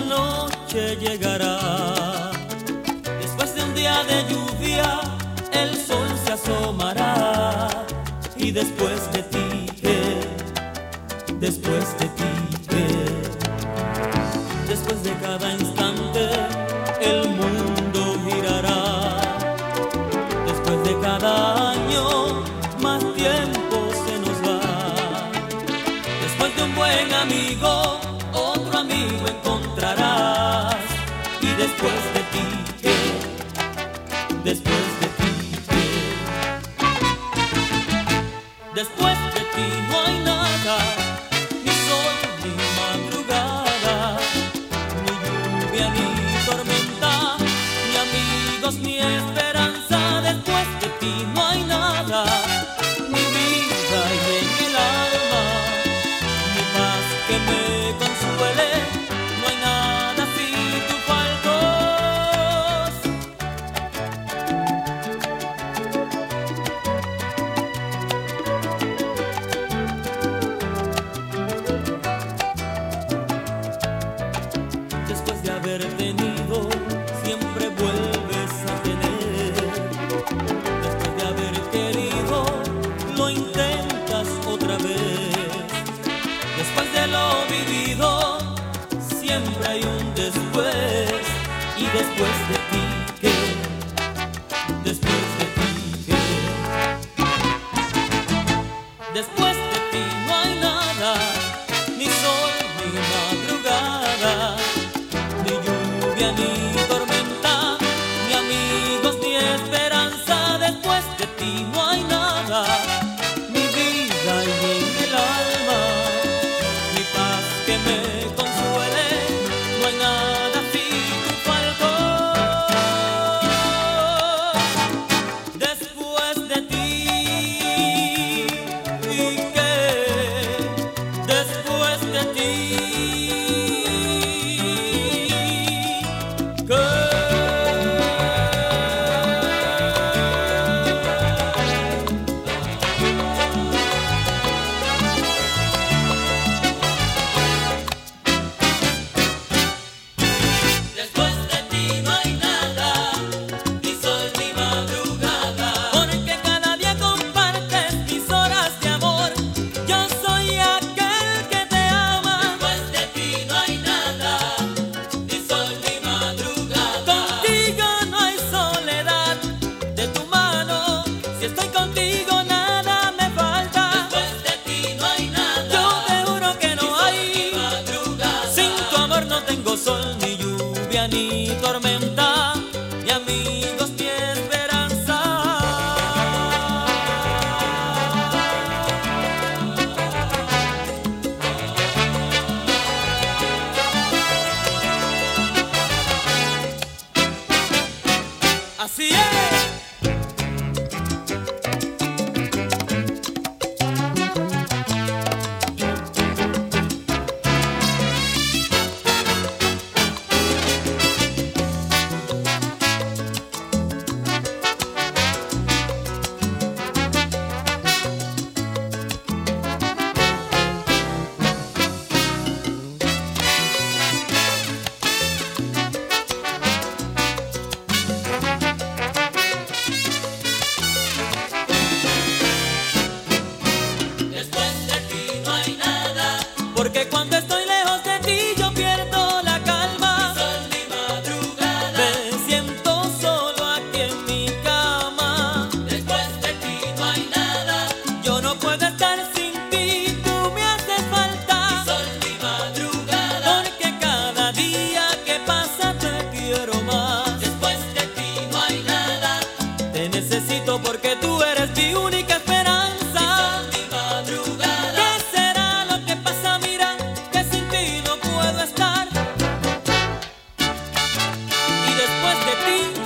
la noche llegará. Después de un día de lluvia, el sol se asomará. Y después de ti, eh, después de ti, eh, después de cada instante, Después de ti no hay nada, ni sol ni madrugada, ni lluvia ni tormenta, ni amigos ni esperanza. lo vivido, siempre hay un después y después de ti que, después de ti que, después de ti no hay nada, ni sol ni madrugada, ni lluvia ni see ya. You.